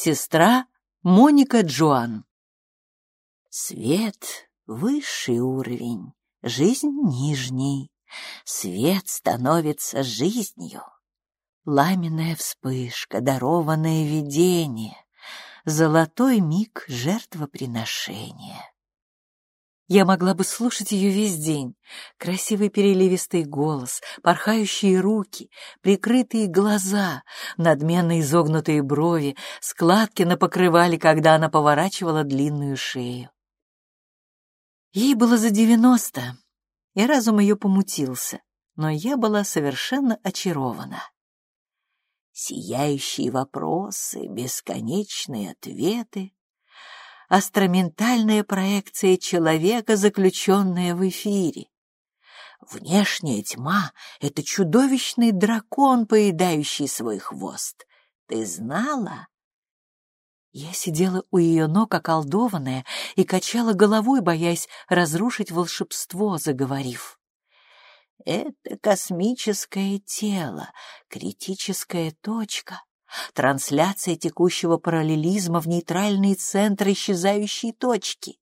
Сестра Моника Джоан. Свет — высший уровень, жизнь — нижний. Свет становится жизнью. Пламенная вспышка, дарованное видение, золотой миг жертвоприношения. Я могла бы слушать ее весь день. Красивый переливистый голос, порхающие руки, прикрытые глаза, надменно изогнутые брови, складки на покрывале, когда она поворачивала длинную шею. Ей было за девяносто, и разум ее помутился, но я была совершенно очарована. Сияющие вопросы, бесконечные ответы, астроментальная проекция человека, заключенная в эфире. Внешняя тьма — это чудовищный дракон, поедающий свой хвост. Ты знала? Я сидела у ее ног, околдованная, и качала головой, боясь разрушить волшебство, заговорив. Это космическое тело, критическая точка, трансляция текущего параллелизма в нейтральный центр исчезающей точки.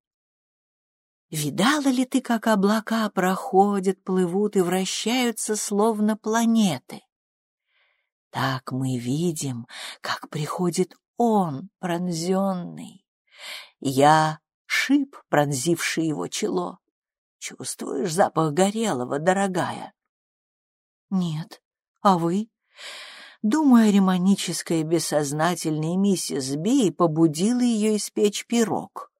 Видала ли ты, как облака проходят, плывут и вращаются, словно планеты? Так мы видим, как приходит он, пронзенный. Я — шип, пронзивший его чело. Чувствуешь запах горелого, дорогая? Нет. А вы? Думаю, ремоническая бессознательная миссис Би побудила ее испечь пирог.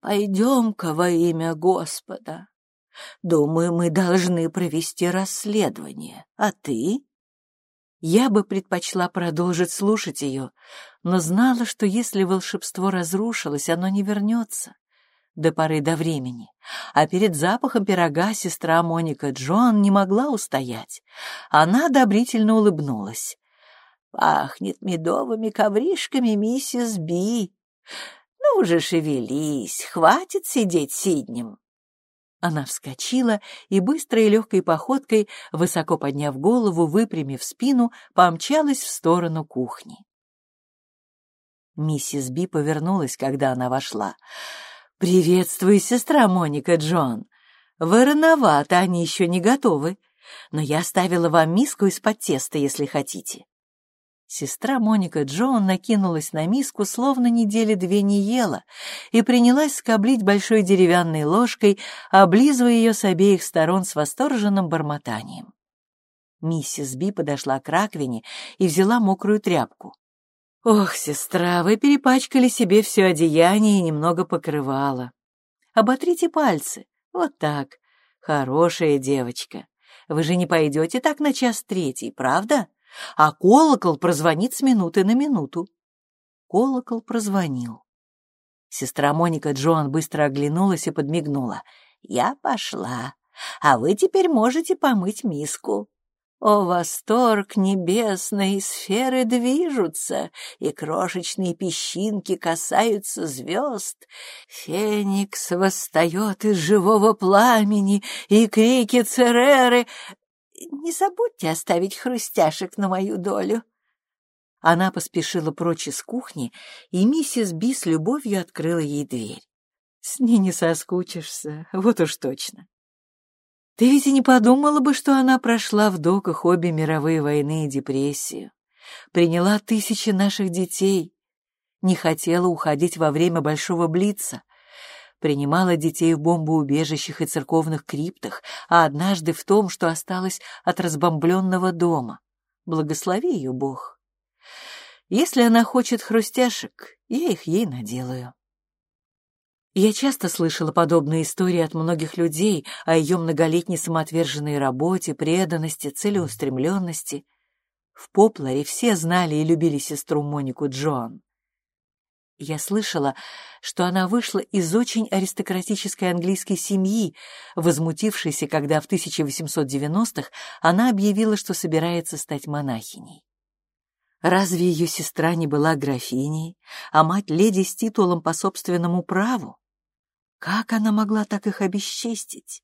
«Пойдем-ка во имя Господа. Думаю, мы должны провести расследование. А ты?» Я бы предпочла продолжить слушать ее, но знала, что если волшебство разрушилось, оно не вернется до поры до времени, а перед запахом пирога сестра Моника Джон не могла устоять. Она одобрительно улыбнулась. Пахнет медовыми ковришками, миссис Би. Ну же, шевелись, хватит сидеть сиднем. Она вскочила и быстрой и легкой походкой, высоко подняв голову, выпрямив спину, помчалась в сторону кухни. Миссис Би повернулась, когда она вошла. «Приветствую, сестра Моника Джон. Вы рановато, они еще не готовы, но я оставила вам миску из-под теста, если хотите». Сестра Моника Джоан накинулась на миску, словно недели две не ела, и принялась скоблить большой деревянной ложкой, облизывая ее с обеих сторон с восторженным бормотанием. Миссис Би подошла к раковине и взяла мокрую тряпку. «Ох, сестра, вы перепачкали себе все одеяние и немного покрывала. Оботрите пальцы, вот так. Хорошая девочка. Вы же не пойдете так на час третий, правда?» А колокол прозвонит с минуты на минуту. Колокол прозвонил. Сестра Моника Джоан быстро оглянулась и подмигнула. «Я пошла, а вы теперь можете помыть миску». О, восторг небесной сферы движутся, и крошечные песчинки касаются звезд. Феникс восстает из живого пламени, и крики Цереры не забудьте оставить хрустяшек на мою долю». Она поспешила прочь из кухни, и миссис Би с любовью открыла ей дверь. «С ней не соскучишься, вот уж точно». Ты ведь и не подумала бы, что она прошла в доках обе мировые войны и депрессию, приняла тысячи наших детей, не хотела уходить во время Большого Блица, принимала детей в бомбоубежищах и церковных криптах, а однажды в том, что осталось от разбомбленного дома. Благослови ее Бог. Если она хочет хрустяшек, я их ей наделаю. Я часто слышала подобные истории от многих людей о ее многолетней самоотверженной работе, преданности, целеустремленности. В Попларе все знали и любили сестру Монику Джоан. Я слышала, что она вышла из очень аристократической английской семьи, возмутившейся, когда в 1890-х она объявила, что собирается стать монахиней. Разве ее сестра не была графиней, а мать леди с титулом по собственному праву? Как она могла так их обесчестить?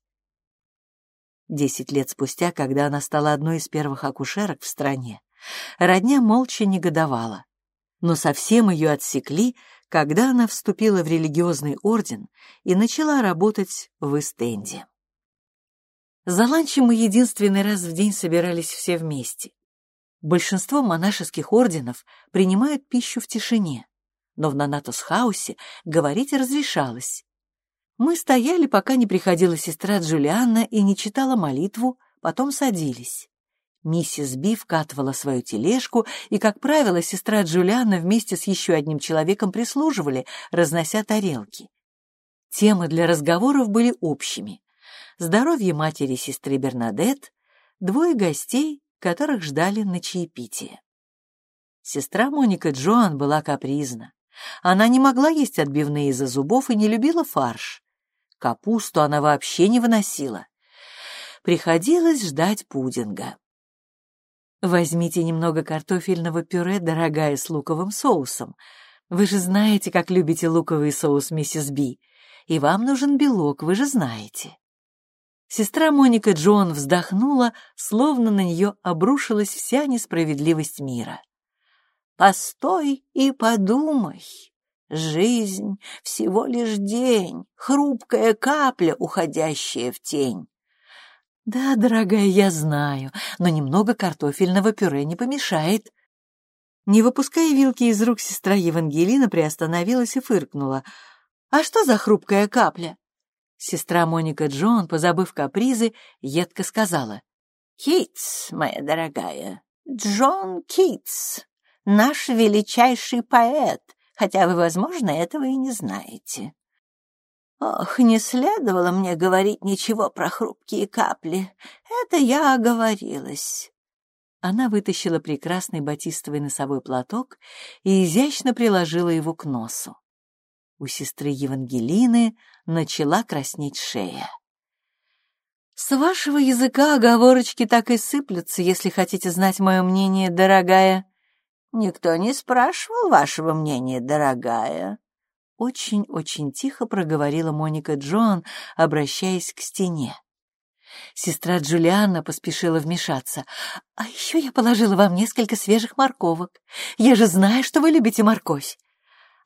Десять лет спустя, когда она стала одной из первых акушерок в стране, родня молча негодовала. Но совсем ее отсекли, когда она вступила в религиозный орден и начала работать в Истенде. За ланчем мы единственный раз в день собирались все вместе. Большинство монашеских орденов принимают пищу в тишине, но в Нанатус-хаусе говорить разрешалось. Мы стояли, пока не приходила сестра Джулианна и не читала молитву, потом садились. Миссис Би вкатывала свою тележку, и, как правило, сестра Джулианна вместе с еще одним человеком прислуживали, разнося тарелки. Темы для разговоров были общими. Здоровье матери сестры Бернадет, двое гостей, которых ждали на чаепитие. Сестра Моника Джоан была капризна. Она не могла есть отбивные из-за зубов и не любила фарш. Капусту она вообще не выносила. Приходилось ждать пудинга. Возьмите немного картофельного пюре, дорогая, с луковым соусом. Вы же знаете, как любите луковый соус, миссис Би. И вам нужен белок, вы же знаете. Сестра Моника Джон вздохнула, словно на нее обрушилась вся несправедливость мира. «Постой и подумай. Жизнь — всего лишь день, хрупкая капля, уходящая в тень. «Да, дорогая, я знаю, но немного картофельного пюре не помешает». Не выпуская вилки из рук, сестра Евангелина приостановилась и фыркнула. «А что за хрупкая капля?» Сестра Моника Джон, позабыв капризы, едко сказала. «Китс, моя дорогая, Джон Китс, наш величайший поэт, хотя вы, возможно, этого и не знаете. Ох, не следовало мне говорить ничего про хрупкие капли. Это я оговорилась. Она вытащила прекрасный батистовый носовой платок и изящно приложила его к носу. У сестры Евангелины начала краснеть шея. «С вашего языка оговорочки так и сыплются, если хотите знать мое мнение, дорогая». «Никто не спрашивал вашего мнения, дорогая», очень-очень тихо проговорила Моника Джон, обращаясь к стене. Сестра Джулианна поспешила вмешаться. «А еще я положила вам несколько свежих морковок. Я же знаю, что вы любите морковь.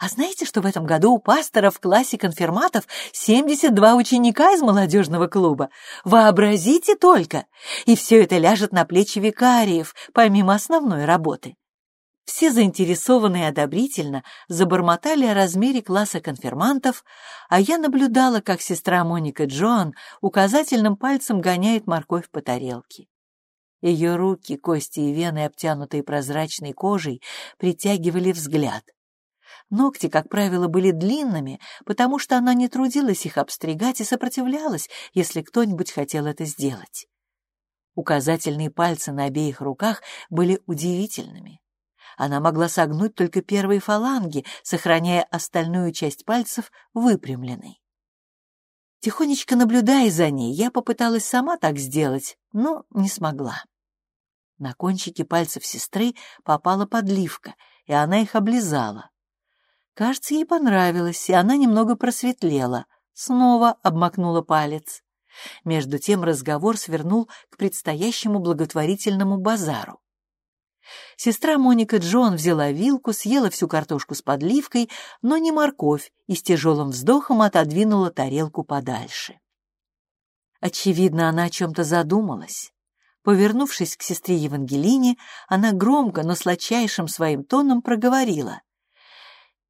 А знаете, что в этом году у пастора в классе конфирматов 72 ученика из молодежного клуба? Вообразите только! И все это ляжет на плечи викариев, помимо основной работы. Все заинтересованные одобрительно забормотали о размере класса конфирмантов, а я наблюдала, как сестра Моника Джоан указательным пальцем гоняет морковь по тарелке. Ее руки, кости и вены, обтянутые прозрачной кожей, притягивали взгляд. Ногти, как правило, были длинными, потому что она не трудилась их обстригать и сопротивлялась, если кто-нибудь хотел это сделать. Указательные пальцы на обеих руках были удивительными. Она могла согнуть только первые фаланги, сохраняя остальную часть пальцев выпрямленной. Тихонечко наблюдая за ней, я попыталась сама так сделать, но не смогла. На кончики пальцев сестры попала подливка, и она их облизала. Кажется, ей понравилось, и она немного просветлела, снова обмакнула палец. Между тем разговор свернул к предстоящему благотворительному базару. Сестра Моника Джон взяла вилку, съела всю картошку с подливкой, но не морковь, и с тяжелым вздохом отодвинула тарелку подальше. Очевидно, она о чем-то задумалась. Повернувшись к сестре Евангелине, она громко, но сладчайшим своим тоном проговорила.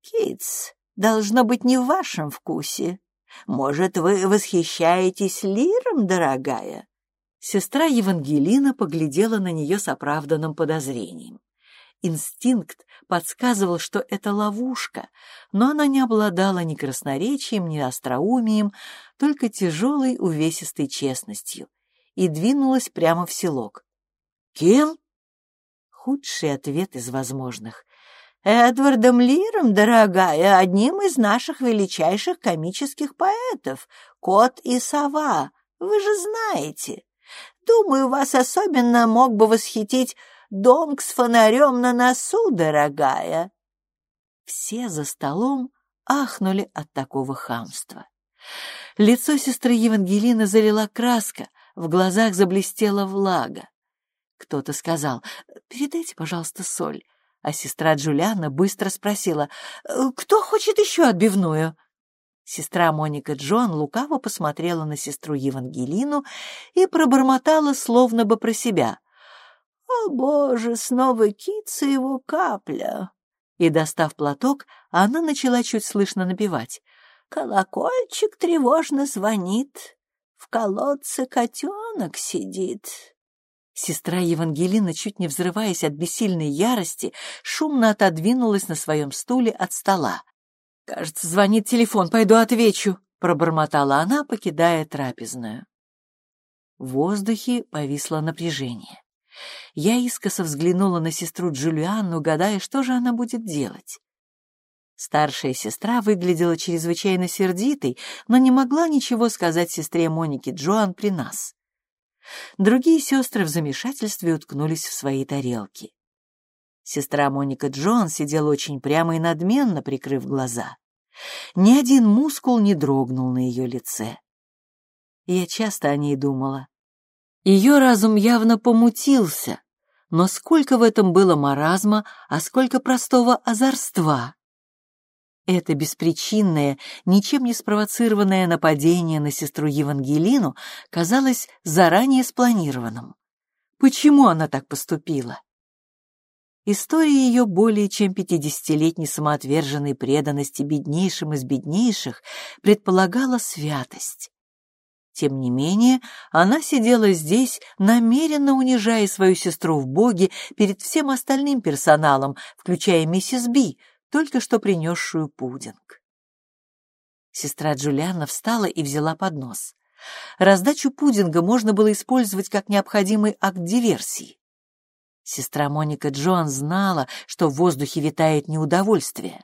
«Китс, должно быть не в вашем вкусе. Может, вы восхищаетесь лиром, дорогая?» Сестра Евангелина поглядела на нее с оправданным подозрением. Инстинкт подсказывал, что это ловушка, но она не обладала ни красноречием, ни остроумием, только тяжелой увесистой честностью, и двинулась прямо в селок. «Кем?» Худший ответ из возможных. «Эдвардом Лиром, дорогая, одним из наших величайших комических поэтов, кот и сова, вы же знаете». Думаю, вас особенно мог бы восхитить дом с фонарем на носу, дорогая. Все за столом ахнули от такого хамства. Лицо сестры Евангелины залила краска, в глазах заблестела влага. Кто-то сказал, «Передайте, пожалуйста, соль». а сестра Джулиана быстро спросила, «Э, «Кто хочет еще отбивную?» Сестра Моника Джон лукаво посмотрела на сестру Евангелину и пробормотала словно бы про себя. «О, Боже, снова кица его капля!» И, достав платок, она начала чуть слышно напевать. «Колокольчик тревожно звонит, в колодце котенок сидит». Сестра Евангелина, чуть не взрываясь от бессильной ярости, шумно отодвинулась на своем стуле от стола. «Кажется, звонит телефон, пойду отвечу», — пробормотала она, покидая трапезную. В воздухе повисло напряжение. Я искоса взглянула на сестру Джулианну, гадая, что же она будет делать. Старшая сестра выглядела чрезвычайно сердитой, но не могла ничего сказать сестре Монике Джоан при нас. Другие сестры в замешательстве уткнулись в свои тарелки. Сестра Моника Джон сидела очень прямо и надменно, прикрыв глаза. Ни один мускул не дрогнул на ее лице. Я часто о ней думала. Ее разум явно помутился, но сколько в этом было маразма, а сколько простого озорства. Это беспричинное, ничем не спровоцированное нападение на сестру Евангелину казалось заранее спланированным. Почему она так поступила? История ее более чем пятидесятилетней самоотверженной преданности беднейшим из беднейших предполагала святость. Тем не менее, она сидела здесь, намеренно унижая свою сестру в боге перед всем остальным персоналом, включая миссис Би, только что принесшую пудинг. Сестра Джулиана встала и взяла поднос. Раздачу пудинга можно было использовать как необходимый акт диверсии. Сестра Моника Джоан знала, что в воздухе витает неудовольствие.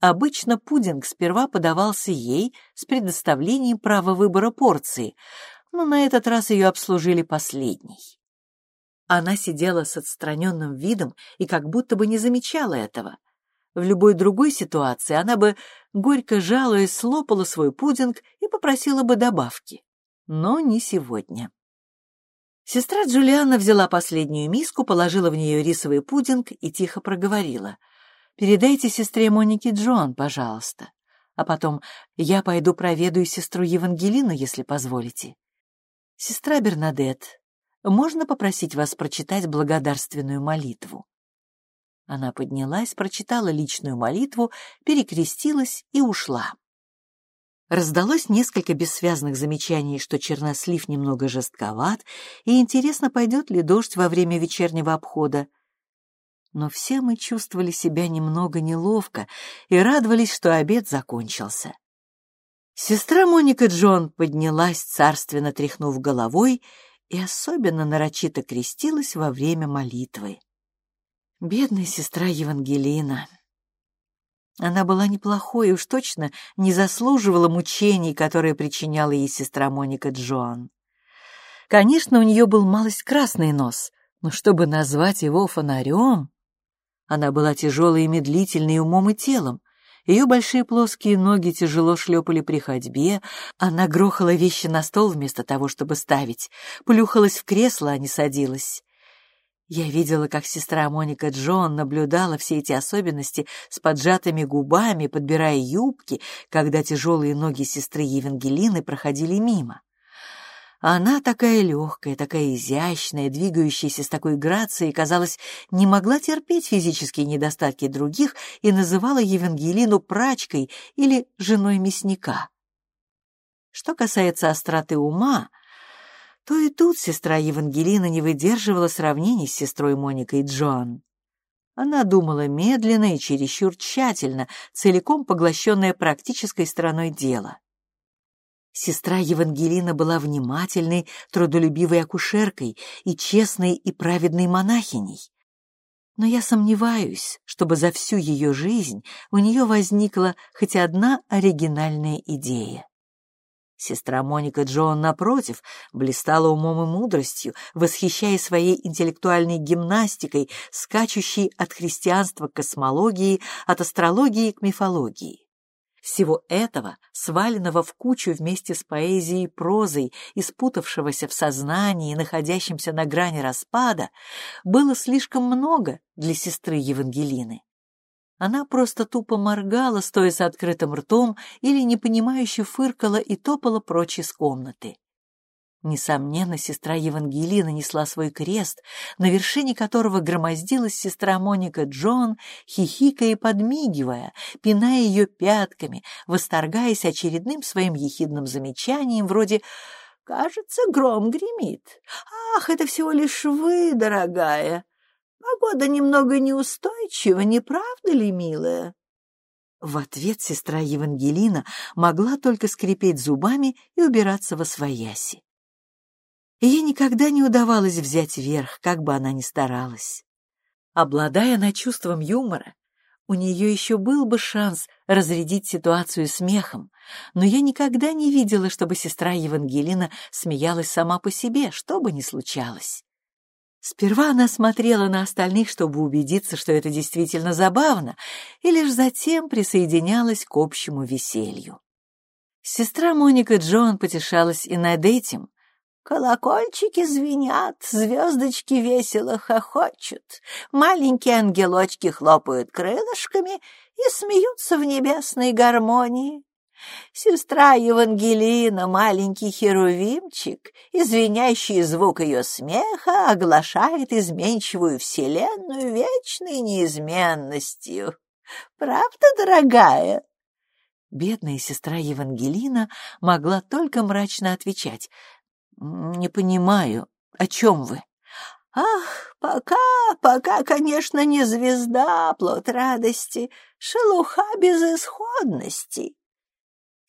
Обычно пудинг сперва подавался ей с предоставлением права выбора порции, но на этот раз ее обслужили последней. Она сидела с отстраненным видом и как будто бы не замечала этого. В любой другой ситуации она бы, горько жалуясь, слопала свой пудинг и попросила бы добавки. Но не сегодня. Сестра Джулиана взяла последнюю миску, положила в нее рисовый пудинг и тихо проговорила. «Передайте сестре Монике Джон, пожалуйста. А потом я пойду проведаю сестру Евангелину, если позволите. Сестра Бернадет, можно попросить вас прочитать благодарственную молитву?» Она поднялась, прочитала личную молитву, перекрестилась и ушла. Раздалось несколько бессвязных замечаний, что чернослив немного жестковат, и интересно, пойдет ли дождь во время вечернего обхода. Но все мы чувствовали себя немного неловко и радовались, что обед закончился. Сестра Моника Джон поднялась, царственно тряхнув головой, и особенно нарочито крестилась во время молитвы. Бедная сестра Евангелина. Она была неплохой и уж точно не заслуживала мучений, которые причиняла ей сестра Моника Джоан. Конечно, у нее был малость красный нос, но чтобы назвать его фонарем... Она была тяжелой и медлительной умом и телом. Ее большие плоские ноги тяжело шлепали при ходьбе, она грохала вещи на стол вместо того, чтобы ставить, плюхалась в кресло, а не садилась. Я видела, как сестра Моника Джон наблюдала все эти особенности с поджатыми губами, подбирая юбки, когда тяжелые ноги сестры Евангелины проходили мимо. Она такая легкая, такая изящная, двигающаяся с такой грацией, казалось, не могла терпеть физические недостатки других и называла Евангелину прачкой или женой мясника. Что касается остроты ума, то и тут сестра Евангелина не выдерживала сравнений с сестрой Моникой Джоан. Она думала медленно и чересчур тщательно, целиком поглощенная практической стороной дела. Сестра Евангелина была внимательной, трудолюбивой акушеркой и честной и праведной монахиней. Но я сомневаюсь, чтобы за всю ее жизнь у нее возникла хоть одна оригинальная идея. Сестра Моника Джоан, напротив, блистала умом и мудростью, восхищаясь своей интеллектуальной гимнастикой, скачущей от христианства к космологии, от астрологии к мифологии. Всего этого, сваленного в кучу вместе с поэзией и прозой, испутавшегося в сознании и находящимся на грани распада, было слишком много для сестры Евангелины. Она просто тупо моргала, стоя с открытым ртом, или непонимающе фыркала и топала прочь из комнаты. Несомненно, сестра Евангелина несла свой крест, на вершине которого громоздилась сестра Моника Джон, хихикая и подмигивая, пиная ее пятками, восторгаясь очередным своим ехидным замечанием вроде «Кажется, гром гремит. Ах, это всего лишь вы, дорогая. Погода немного неустойчива, не правда ли, милая?» В ответ сестра Евангелина могла только скрипеть зубами и убираться во свояси. Ей никогда не удавалось взять верх, как бы она ни старалась. Обладая она чувством юмора, у нее еще был бы шанс разрядить ситуацию смехом, но я никогда не видела, чтобы сестра Евангелина смеялась сама по себе, что бы ни случалось. Сперва она смотрела на остальных, чтобы убедиться, что это действительно забавно, и лишь затем присоединялась к общему веселью. Сестра Моника Джон потешалась и над этим, Колокольчики звенят, звездочки весело хохочут, маленькие ангелочки хлопают крылышками и смеются в небесной гармонии. Сестра Евангелина, маленький херувимчик, извиняющий звук ее смеха, оглашает изменчивую вселенную вечной неизменностью. Правда, дорогая? Бедная сестра Евангелина могла только мрачно отвечать — «Не понимаю, о чем вы?» «Ах, пока, пока, конечно, не звезда, плод радости, шелуха безысходности».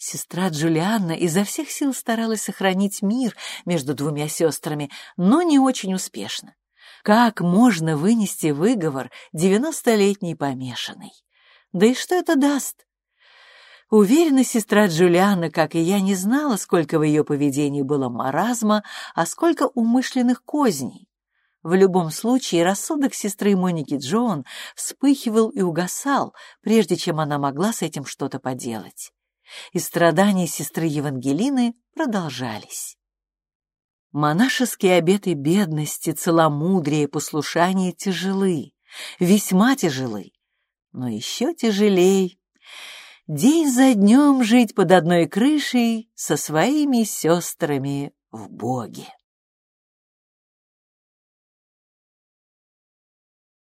Сестра Джулианна изо всех сил старалась сохранить мир между двумя сестрами, но не очень успешно. Как можно вынести выговор девяностолетней помешанной? Да и что это даст? Уверена, сестра Джулиана, как и я, не знала, сколько в ее поведении было маразма, а сколько умышленных козней. В любом случае, рассудок сестры Моники Джон вспыхивал и угасал, прежде чем она могла с этим что-то поделать. И страдания сестры Евангелины продолжались. Монашеские обеты бедности, целомудрия и послушания тяжелы, весьма тяжелы, но еще тяжелей день за днем жить под одной крышей со своими сестрами в Боге.